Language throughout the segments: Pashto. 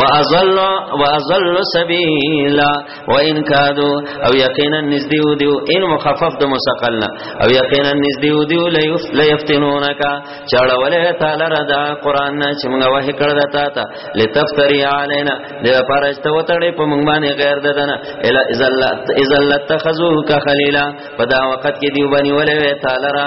وازل وازل سبیلا وان کادو او یقینا نزدیو دیو ان مخفف د مسقلنا او یقینا نزدیو دیو لیفتنونک چړولې تعالی رضا قران نه چې موږ وه کړه دتا تا لتفتری علینا د پرشت وتړې په موږ باندې غیر ددنه الا ازل ازل تخذو ک خلیلا په دا وخت کې دیو باندې ولې تعالی را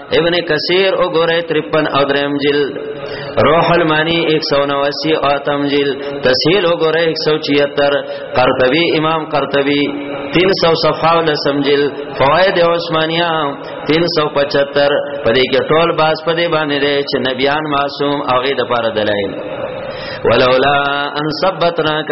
ابن کثیر او ګوره 53 او دریم جلد روح المانی 189 او اتم جلد تسهیل او ګوره 176 قرطبی امام قرطبی 300 صفحه ول سمجل فواید عثمانیه 375 پدې کې ټول باس پدې باندې ده چې نبیان معصوم او غي د پاره دلایل ولولا ان ثبتناک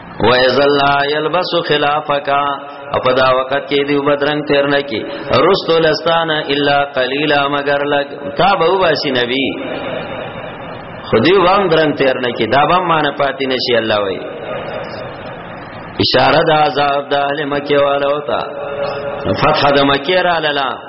و ازل لا یلبس خلافک او په دا وخت کې دی بدرنګ تیر نه کی رستو لستان الا قلیلا مگر لګ تا به واشي نبی خودی وام درنګ تیر نه کی دا به مان پاتې نشي الله وای اشاره د عذاب د اهل مکه والو ته فتح د مکه را لاله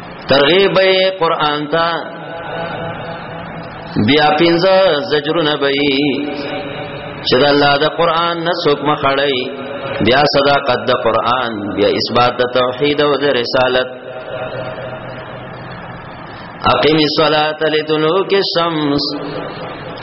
ترغیب قرآن تا بیا پینزا زجرون بئی چې د الله د قرآن نه څوک مخړی بیا صداقت د قرآن بیا اثبات د توحید او د رسالت اقیم الصلاة لدلوک الشمس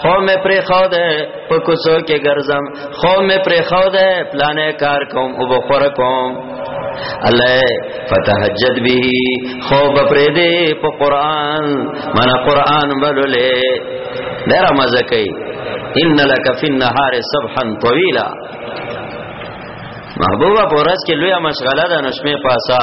خو مې پرې خو ده په کوڅو کې ګرځم خو مې پرې خو ده پلانې کار کوم او بخور کوم الله فتهجد به خو بپرې دې په قران منا قران بللې ډېر مزه کوي ان لك في النهار سبحا طويلا محبوبه پورس کې لوی مشغله ده نشمه پاسا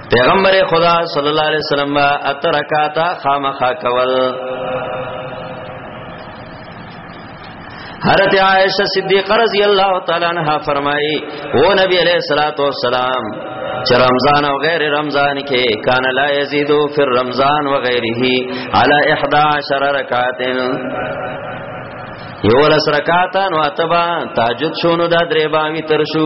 پیغمبر خدا صلی الله علیه وسلم با اترکاتا خامخا کول حضرت عائشہ صدیقہ رضی اللہ تعالی عنہا فرمائی او نبی علیہ الصلوۃ والسلام چې رمضان او غیر رمضان کې کان لا یزیدو فی رمضان و غیره علی 11 رکعات یو لس رکعاتن واتبا تهجد شونو دا درې باوی تر شو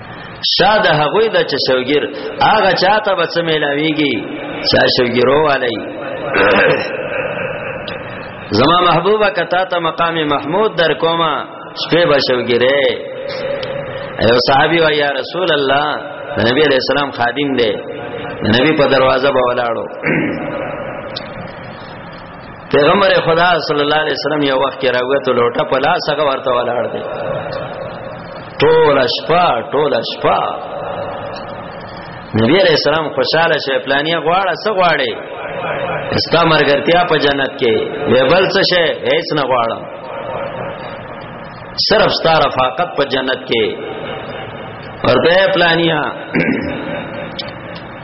شا د هغوی د چې شوګیر هغه چاته به څه ملاویږي چې شوګیرو والی زما محبوبه کتا ته مقام محمود در کومه شپې به شوګیره ایو صحابي و یا رسول الله نبی علیہ السلام خادم دی نبی په دروازه به ولاړو پیغمبر خدا صلی الله علیه وسلم یو وخت کې راوته لوټه په لاس هغه ورته ولاړ دی ټول شپه ټول شپه نبی علیہ السلام خوشاله شو پلانیا غواړه څه غواړي استا مرګرتیا په جنت کې ویبل څه شي هیڅ نه غواړم صرف ستا رفاقت په جنت کې ورته پلانیا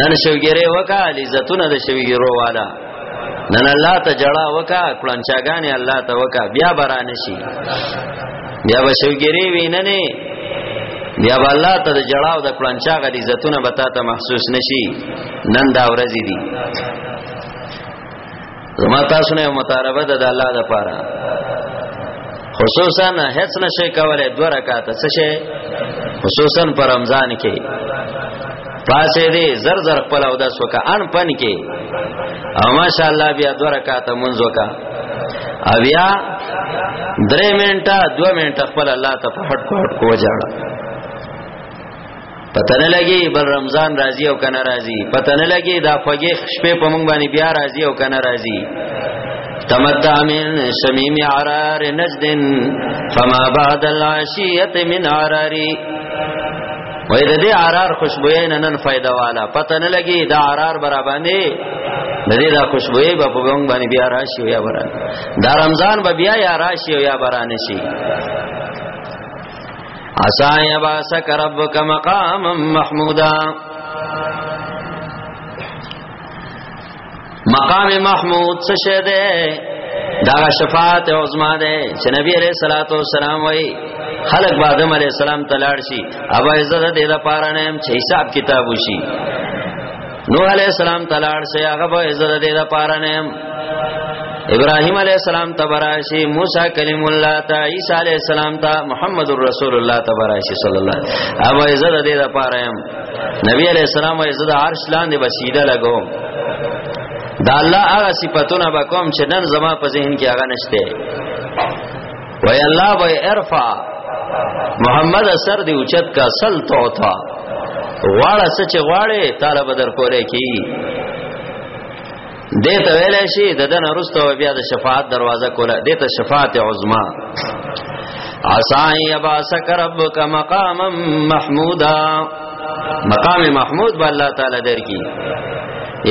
نن شوګيره وکا عزتونه د شوګيرو والا نن الله ته جړه وکا کلنچاګانې الله ته وکا بیا بران شي بیا به شوګيري ویننه بیا به الله ته د جړه او د کلنچا غ عزتونه به تا ته محسوس نشي نن دا ورځې دي زما تاسو نه مطالبه ده د الله د پاره خصوصا هیڅ نشي کولای دوه رکعات څه شي خصوصا پر رمضان کې پاسې دې زر زر خپل او داس وکا ان پن کې او ماشاء الله بیا دوه رکعات منځ وکا او بیا درې منټه دوه منټه خپل الله ته په هټ کو هټ کو جاړه پته نه لګي بل رمضان راځي او کنه راځي پته نه لګي دا خوږې شپې په مونږ باندې بیا راځي او کنه راځي تمتع من شمیم عرار نجد فما بعد العشیت من عراری وای د دې عرار خوشبوې نه نن فائدہ والا پته نه لګي دا عرار برا باندې د دې دا خوشبوې په بونګ باندې بیا راشي یا برا دا رمضان به بیا یا راشي یا برا نشي عسا یباسک ربک مقام محمودا مقام محمود څه شه ده دا شفاعت عظما ده چې نبی عليه الصلاه والسلام وای خلق با آدم عليه السلام تلاړ شي ابا عزت دې دا پارانه هم چې حساب کتاب وشي نو علی السلام تلاړ شي هغه به عزت دې د پاره نه ابراهيم عليه السلام تبراشي موسى كلم الله تا عيسى عليه السلام تا محمد رسول الله تبراشي صلى الله ابو عزت دې د پاره يم نبی عليه السلام عزت عرش لاندې بسیده لګو دا الله هغه صفاتونه به کوم چې نن زما په ذهن کې هغه نشته وای الله به ارفع محمد سر دی اوچت کا سل تو تا غواړه سچ غواړي طالب در کولې کی دې ته ویل شي د دن ورستو بیا د شفاعت دروازه کوله دې ته شفاعت عظما عسای یباسک ربک مقاما محمودا مقام محمود به الله تعالی درکې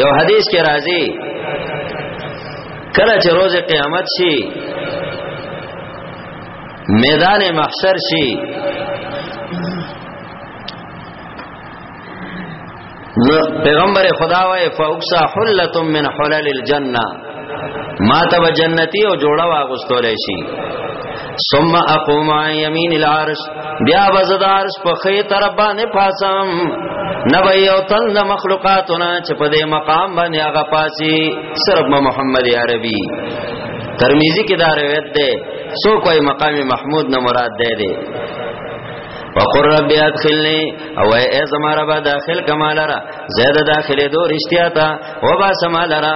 یو حدیث کې راځي کله چې روز قیامت شي میدان محشر شي نو پیغمبر خدا وای فوکسا حلت من حلل الجنه ما ته جنتی او جوړه واغستول شي ثم اقوم عن يمين العرش بیا بزد عرش په خې تر باندې پاسم نبی یو تن د مخلوقاتونه چې په دې مقام باندې هغه پاسي صرف محمد عربي ترمذی کې دا روایت ده سو کوئی مقام محمود نه مراد ده ده وقر رب ادخلني او اے زما رب داخل کمالرا زید داخله دو رشتیا تا وبا سمالرا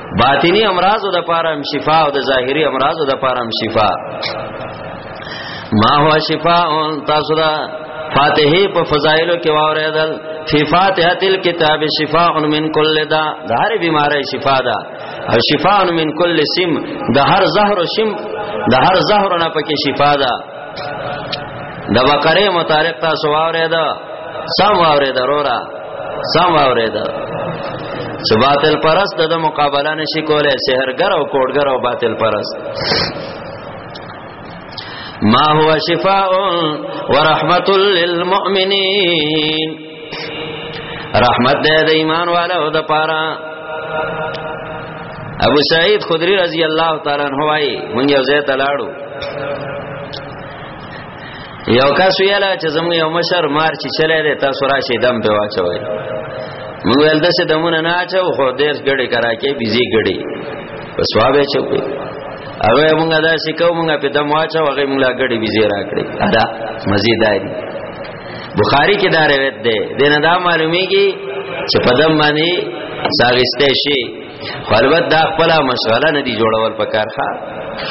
باطنی امراض د پاره هم شفا او د ظاهری امراض د پاره هم شفا ما هو شفا تاسو دا فاتحه په فضایلو کې واوریدل فی فاتحه الكتاب شفاء من کل دا د هر بیماری شفا ده او شفاء من کل سم د هر زهر او شم د هر زهر نه پکې شفا ده د بقره متعلق تاسو واورې ده سم واورې ده رورا سم واورې ده چې باطل پرست د مقابله نشي کولای سحرګر او کوډګر او باطل پرست ما هو شفاء ورحمت للمؤمنین رحمت دې د ایمان والو د پاره ابو سعید خدری رضی الله تعالی عنہ وايي مونږ یو ځای ته لاړو یو کس ویلا چې زموږ یو مشر مار چې چلے دی تاسو راشي دم په واچوي مونږ ول دسه دمونه نه اچو خو ډیر غړي کرا کې بيزي غړي په سواب اچو په هغه مونږه دا سکو مونږه په دم واچو هغه مونږه غړي بيزي راکړي ادا مزیداری بخاری کې دا روایت ده دنه دا معلومیږي چې په دم باندې ساغسته شي خو البته دا خپل مشغله نه دی جوړول پکار ښه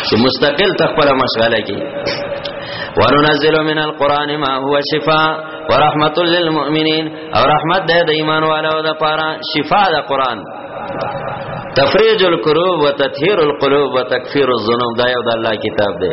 چې مستقل تخپل مشغله کی وننزل من القران ما هو شفاء ورحمت للمؤمنین او رحمت ده د ایمان والو د پاره شفاء د قران تفریج القلوب وتطهیر القلوب وتکفیر الذنوب دا یو د الله کتاب دی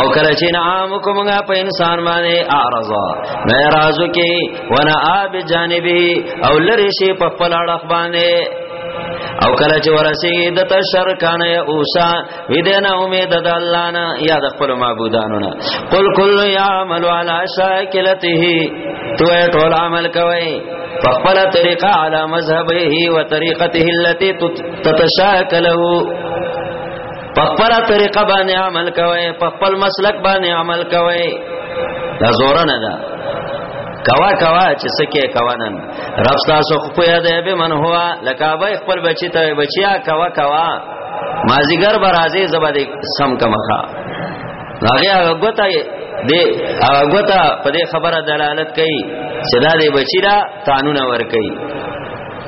او کله چې نعام کومه په انسان باندې اعرضا نه رازو کې وانا اب جانبي او لری شي په خپل اړه باندې او کله چې ورسي د تشر کان یا اوسا ودینا امید د الله نه یا د خپل معبودانو نه قل کل یعمل علی شاکلته تو ټول عمل کوي په خپل طریقه علی مذهبه او طریقته التي تتشاکله په خپل طریقه باندې عمل کوي په خپل مسلک باندې عمل کوي دا زور نه ده کوا کوا چې سکه کوانن رب تاسو خو یې ده به من هوا لکابه خپل بچی ته بچیا کوا کوا مازیګر برازه زبده سم کمخه هغه هغه ګوته دې هغه ګوته په دې خبره دلالت کوي چې دا دې بچی را قانون ور کوي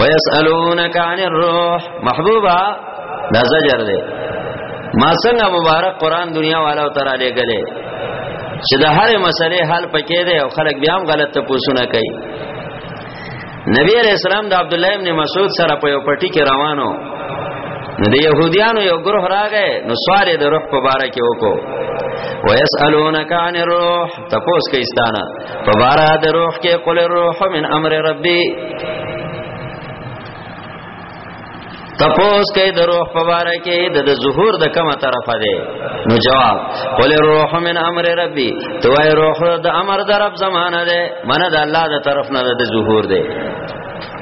ويسالونك عن الروح محبوبا دا زجر دی ما څنګه مبارک قران دنیا والا تر علی غلې چې د هر مسلې حل پکې دی او خلک بیا هم غلط پوښتنه کوي نبی علیہ السلام د عبد الله ابن مسعود سره په یو پټی کې روانو نو د يهوديانو یو ګروه راغې نو سوال د روح په باره کې وکړو ويسالونک عن الروح تپوس کې استانه په بارا د روح کې قل الروح من امر ربي تپوس کې د روح په بارا کې د ظهور د کومه طرفه ده نو جواب قل الروح من امر ربي تو اي روح د امر د رب زمانه ده منه د الله د طرف نه د ظهور ده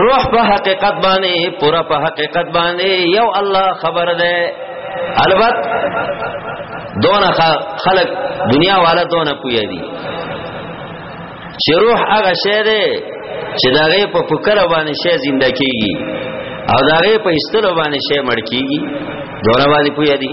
روح په حقیقت باندې پورا په حقیقت باندې یو الله خبر ده البت دون خلق دنیا والا دون پوی دی چې روح هغه شی دی چې دغه په فکر باندې شی زنده کیږي او دغه په استلو باندې شی مړ کیږي دونه باندې پوی دی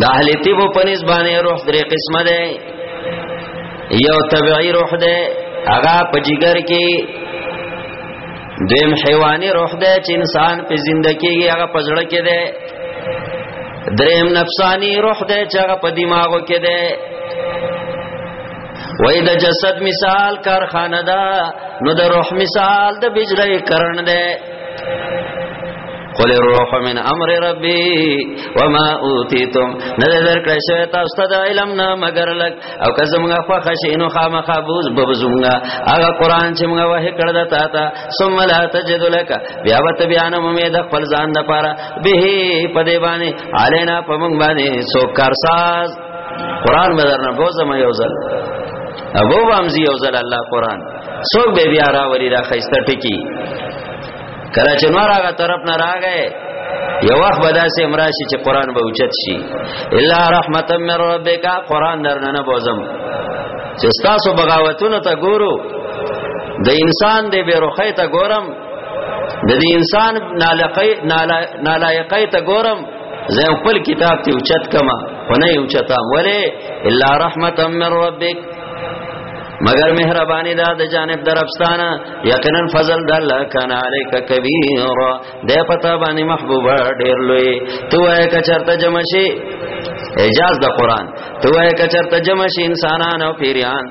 د اهل طب په نسبانه روح درې قسمه ده یو طبيعي روح ده هغه په جګر کې دیم حیواني روح ده چې انسان په زندګي هغه پزړه کې ده دریم نفسانی روح ده چې هغه په دماغو کې ده وای د جسد مثال کارخانه ده نو د روح مثال د بجلی کرن ده قل الروح من امر ربي وما اوتيتم نذر کړه شوی تاسو ته د علم نه مگر لک او که زمغه خو خشینو خامخا بوز بوزمغه هغه قران چې موږ وه کړه د تا ته ثم لا تجد لك بیا وت بیان مې د خپل ځان د پاره به په دی باندې علینا په موږ باندې سو کارساز قران مدرنه بوزم یو ځل ابو بامزی یو ځل الله قران څوک به بیا راوړي دا خیسته ټکی کله چې نور هغه طرف نه راغی یو وخت به داسې امراشي چې قران به اوچت شي الا رحمتا من ربک قران درنه نه بوزم چې تاسو بغاوتونو ته ګورو د انسان د بیروخی ته ګورم د دې انسان نالقی نالایقی ته ګورم زه خپل کتاب ته اوچت کما خو نه اوچتا ولی الا رحمتا من ربک مگر مهربانی دا د جانب درفستانه یقینا فضل د الله کان علیک کبیر د پتا باندې محبوب ډیر لوی تو اے کچرته جمشی اعجاز د قران تو اے کچرته جمشی انسانان او پیریان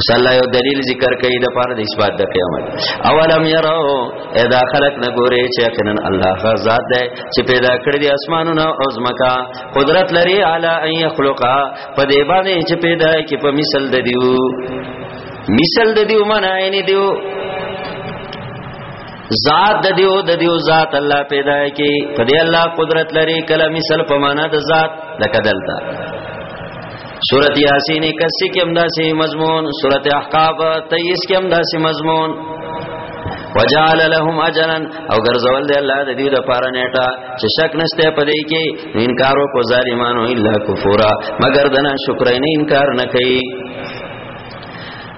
اوس الله یو دلیل ذکر کوي د پاره د اثبات د قیامت اولم یرو ادا خلق نه ګوري چې یقینا الله غزاد ده چې پیدا کړی د اسمانونو او زمکا قدرت لري علی ان یخلقا په دې باندې چې پیدا کې په مثال د دیو مثال د دیو معنی نه دیو ذات د دیو د دیو ذات الله پیدا کی په دې الله قدرت لري کله مثال په معنا د ذات لکه دلته سورت یاسین 81 کې هم داسې مضمون سورت احقاف 23 کې هم داسې مضمون وجعل لهم اجرا او ګرځول دی الله د دې د پاره نیټه چې شک نشته پدې کې انکارو کو ظالمانو الا کفورا مگر دنا شکر نه انکار نه کوي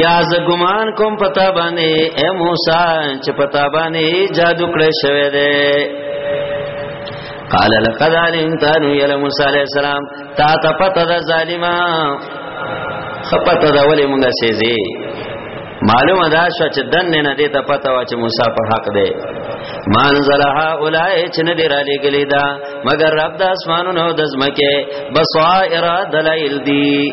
یا ز ګمان کوم پتا باندې اے موسی چې پتا باندې جادو کړې شوی دی قال لقد علمت ان يل موسی عليه السلام تا ته پته ده ظالما خپته ده ولې مونږه سيزي معلومه ده شو چې دن نه دې ته پته وا چې موسی په حق ده مان زلها اولای چې نه دی را لګلی دا مگر رب د اسمانونو د زمکه بصائر دلائل دی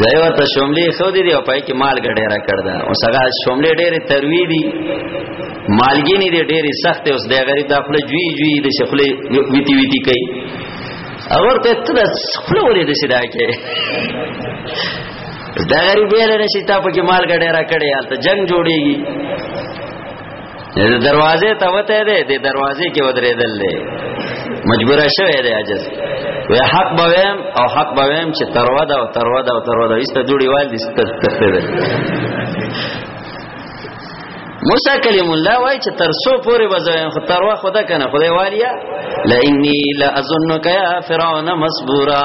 زایو ته شوملې خو دې دی او پای کې مال ګډېرا کړدا او سغا شوملې ډېرې تروي دي مالګي نه دي ډېرې سخت اوس د غریب د خپل جوی جوی د شخلې ویتی ویتی کوي اور ته ته د خپل ولې د سیدا کې دا غریب یې نه شي تا په کې مال ګډېرا کړې حالت جنگ جوړيږي د دروازې ته وته دی د دروازې کې ودرېدل دی مجبور شوی دی عجز وی حق بویم او حق بویم چې تروا دا او تروا دا او تروا دا ایسته جوړی وال دي تخته دی موسی کلیم الله وای چې تر سو پورې بزویم خو تروا خدا کنه خدای والیا لئنی لا اظنک یا فرعون مسبورا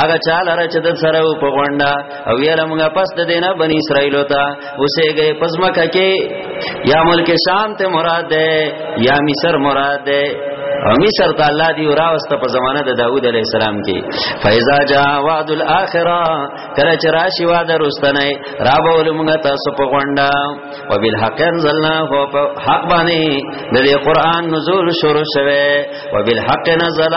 هغه چاله را چې د سره په غونډه او یې موږ پس د دینه بنی اسرائیل ته اوسه گئے پزماکه کې یا ملک شام ته مراد ده یا مصر مراد ده او مصر ته الله دی راوسته په زمانه د داوود علی السلام کې فایزا جا وعد الاخره کله چې راشي وعده رستنه را بول موږ تاسو په غونډه او بالحق انزلنا هو په حق باندې د قرآن نزول شروع شوه او بالحق نزل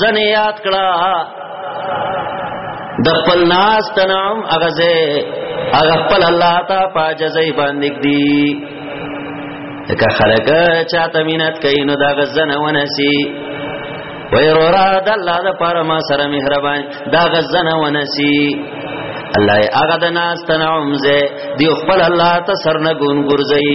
زنه یاد کړه د خپل ناس تنام اغزه هغه خپل الله تا پاجزای باندې دی که خلک چاته مينت کوي نو دا غزنه ونسي وای رورا د الله د پر ما سره مهربان دا غزنه ونسی الله هغه د ناس تنعم زه دی خپل الله ته سر نه ګون ګرځي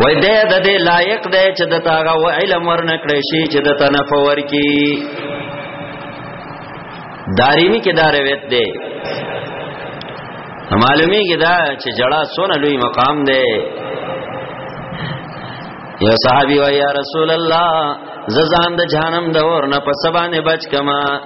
وای دې د دې لایق دی چې د تاغه و علم ورنکړې شي چې د تنف ورکی داریمی کې دا روایت دی معلومی کې دا چې جړه سونه لوی مقام دی یو صحابي وای یا رسول الله ززان د جهنم د اور نه په سبانه بچ کما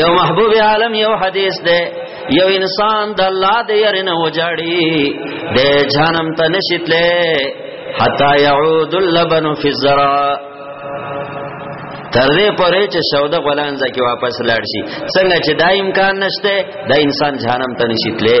یو محبوب عالم یو حدیث ده یو انسان د الله د يرنه وجاړي د جهنم ته نشیتله حتا يعود اللبن في الزرا تر دې پرې چې شوده غلان ځکه واپس لاړ شي څنګه چې دا امکان نشته د انسان جهنم ته نشیتله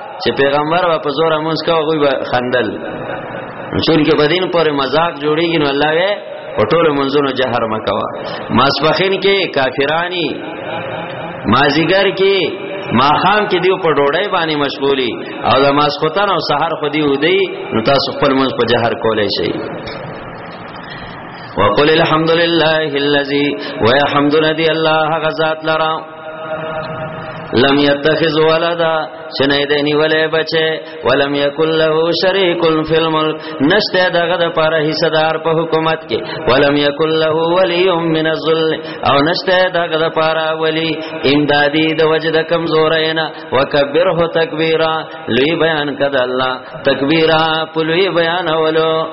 چې پیغمبر په زور مونږ کا غوي خندل چون کې بدین پر مزاق جوړیږي نو الله وې په ټولو منځونو جهر مکوا ماسپخین کې کافرانی مازیګر کې ماخام کې دیو په ډوړې باندې مشغولي او د ماسختن او سحر خو دی ودی نو تاسو خپل منځ په جهر کولای شئ وقل الحمد لله الذي ويحمدنا دي الله غزاد لرا لم يتخذ ولدا چنه دې نیولې بچي ولم يكن له شريك في الملك نشته دغه د پاره حصہ دار په حکومت کې ولم يكن له ولي من الذل او نشته دغه د پاره ولي امدادي د وجد کمزورې نه وکبره تکبیرا لوی بیان کده الله تکبیرا په لوی بیان اولو